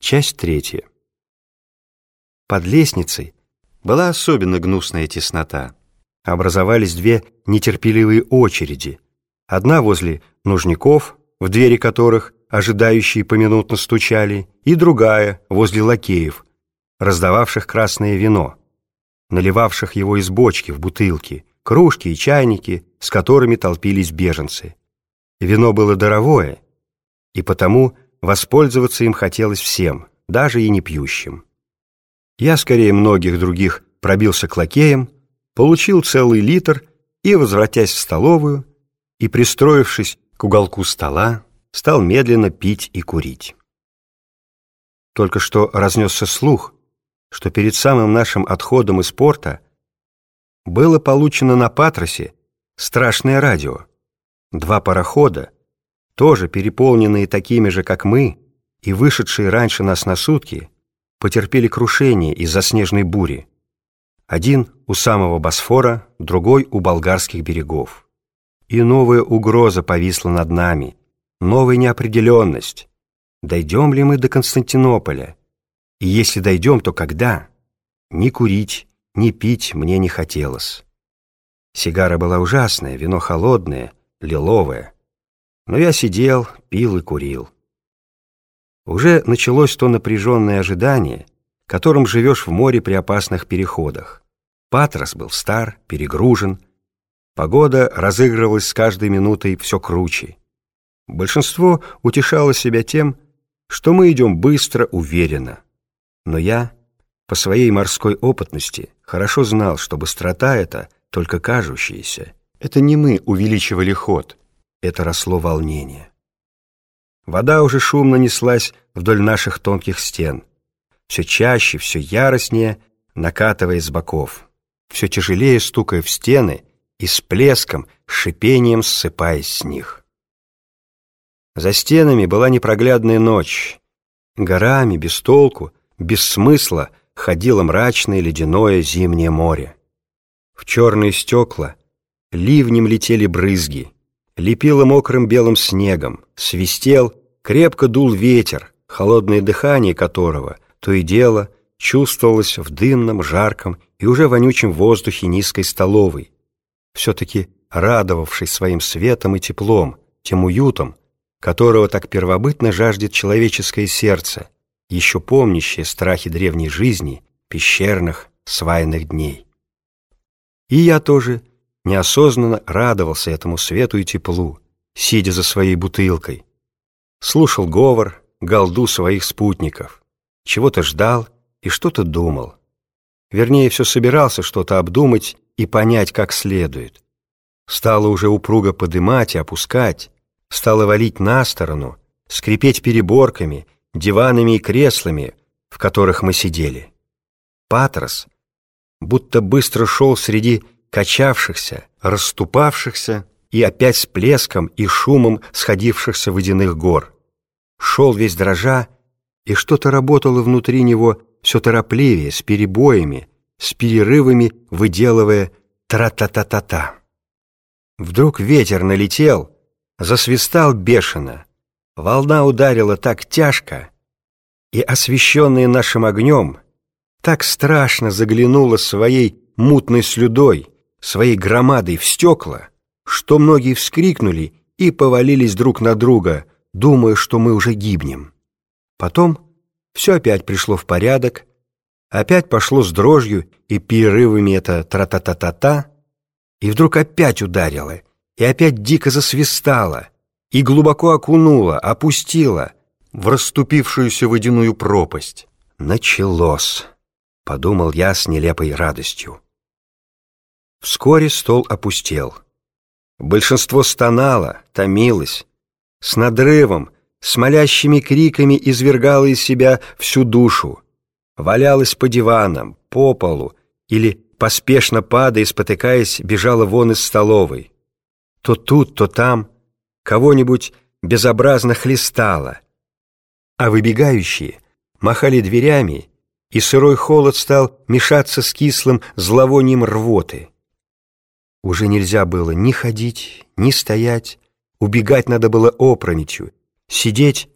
Часть третья. Под лестницей была особенно гнусная теснота. Образовались две нетерпеливые очереди. Одна возле нужников, в двери которых ожидающие поминутно стучали, и другая возле лакеев, раздававших красное вино, наливавших его из бочки в бутылки, кружки и чайники, с которыми толпились беженцы. Вино было даровое, и потому воспользоваться им хотелось всем, даже и не пьющим. Я, скорее многих других, пробился к лакеям, получил целый литр и, возвратясь в столовую и пристроившись к уголку стола, стал медленно пить и курить. Только что разнесся слух, что перед самым нашим отходом из порта было получено на Патросе страшное радио. Два парохода, тоже переполненные такими же, как мы, и вышедшие раньше нас на сутки, потерпели крушение из-за снежной бури. Один у самого Босфора, другой у болгарских берегов. И новая угроза повисла над нами, новая неопределенность. Дойдем ли мы до Константинополя? И если дойдем, то когда? Ни курить, ни пить мне не хотелось. Сигара была ужасная, вино холодное, лиловое. Но я сидел, пил и курил. Уже началось то напряженное ожидание, которым живешь в море при опасных переходах. Патрос был стар, перегружен. Погода разыгрывалась с каждой минутой все круче. Большинство утешало себя тем, что мы идем быстро, уверенно. Но я, по своей морской опытности, хорошо знал, что быстрота эта только кажущаяся. Это не мы увеличивали ход, это росло волнение. Вода уже шумно неслась вдоль наших тонких стен, все чаще, все яростнее, накатывая с боков, все тяжелее стукая в стены и с плеском, шипением ссыпаясь с них. За стенами была непроглядная ночь. Горами, без толку, без смысла ходило мрачное ледяное зимнее море. В черные стекла ливнем летели брызги, лепило мокрым белым снегом, свистел, крепко дул ветер, холодное дыхание которого то и дело чувствовалось в дымном, жарком и уже вонючем воздухе низкой столовой, все-таки радовавшей своим светом и теплом, тем уютом, которого так первобытно жаждет человеческое сердце, еще помнящее страхи древней жизни, пещерных, свайных дней. И я тоже неосознанно радовался этому свету и теплу, сидя за своей бутылкой. Слушал говор, голду своих спутников, чего-то ждал и что-то думал. Вернее, все собирался что-то обдумать и понять как следует. Стало уже упруго подымать и опускать, стало валить на сторону, скрипеть переборками — диванами и креслами, в которых мы сидели. Патрос будто быстро шел среди качавшихся, расступавшихся и опять с плеском и шумом сходившихся водяных гор. Шел весь дрожа, и что-то работало внутри него все торопливее, с перебоями, с перерывами, выделывая тра-та-та-та-та. Вдруг ветер налетел, засвистал бешено, Волна ударила так тяжко, и, освещенная нашим огнем, так страшно заглянула своей мутной слюдой, своей громадой в стекла, что многие вскрикнули и повалились друг на друга, думая, что мы уже гибнем. Потом все опять пришло в порядок, опять пошло с дрожью и перерывами это тра-та-та-та-та, и вдруг опять ударило, и опять дико засвистало — и глубоко окунула, опустила в расступившуюся водяную пропасть. «Началось!» — подумал я с нелепой радостью. Вскоре стол опустел. Большинство стонало, томилось, с надрывом, с молящими криками извергало из себя всю душу, валялось по диванам, по полу или, поспешно падая, спотыкаясь, бежала вон из столовой. То тут, то там — кого-нибудь безобразно хлестало, а выбегающие махали дверями, и сырой холод стал мешаться с кислым зловонием рвоты. Уже нельзя было ни ходить, ни стоять, убегать надо было опрометью, сидеть,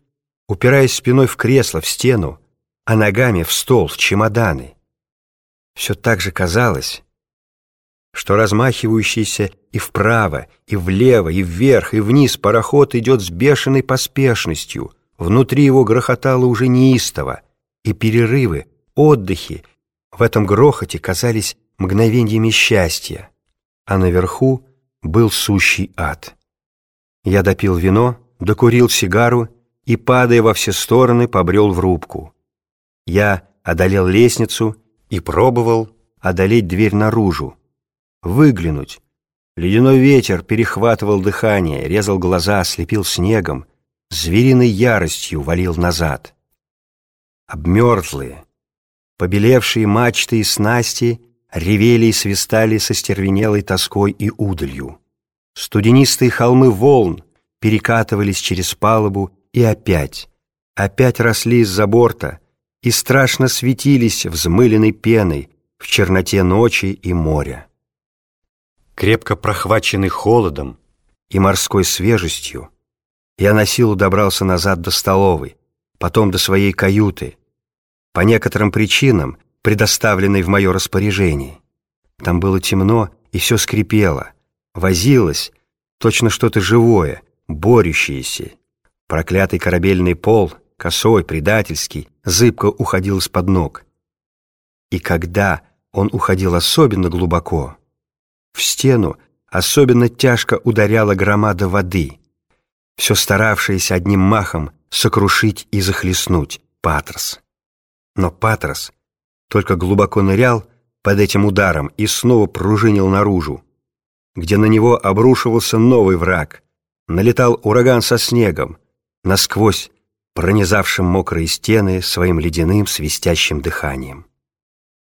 упираясь спиной в кресло, в стену, а ногами в стол, в чемоданы. Все так же казалось, что размахивающийся и вправо, и влево, и вверх, и вниз пароход идет с бешеной поспешностью. Внутри его грохотало уже неистово, и перерывы, отдыхи в этом грохоте казались мгновениями счастья, а наверху был сущий ад. Я допил вино, докурил сигару и, падая во все стороны, побрел в рубку. Я одолел лестницу и пробовал одолеть дверь наружу, выглянуть. Ледяной ветер перехватывал дыхание, резал глаза, ослепил снегом, звериной яростью валил назад. Обмерзлые, побелевшие мачты и снасти ревели и свистали со стервенелой тоской и удалью. Студенистые холмы волн перекатывались через палубу и опять, опять росли из-за борта и страшно светились взмыленной пеной в черноте ночи и моря крепко прохваченный холодом и морской свежестью, я на силу добрался назад до столовой, потом до своей каюты, по некоторым причинам, предоставленной в мое распоряжение. Там было темно, и все скрипело, возилось, точно что-то живое, борющееся. Проклятый корабельный пол, косой, предательский, зыбко уходил из-под ног. И когда он уходил особенно глубоко, в стену особенно тяжко ударяла громада воды, все старавшаяся одним махом сокрушить и захлестнуть Патрос. Но Патрос только глубоко нырял под этим ударом и снова пружинил наружу, где на него обрушивался новый враг. Налетал ураган со снегом, насквозь пронизавшим мокрые стены своим ледяным свистящим дыханием.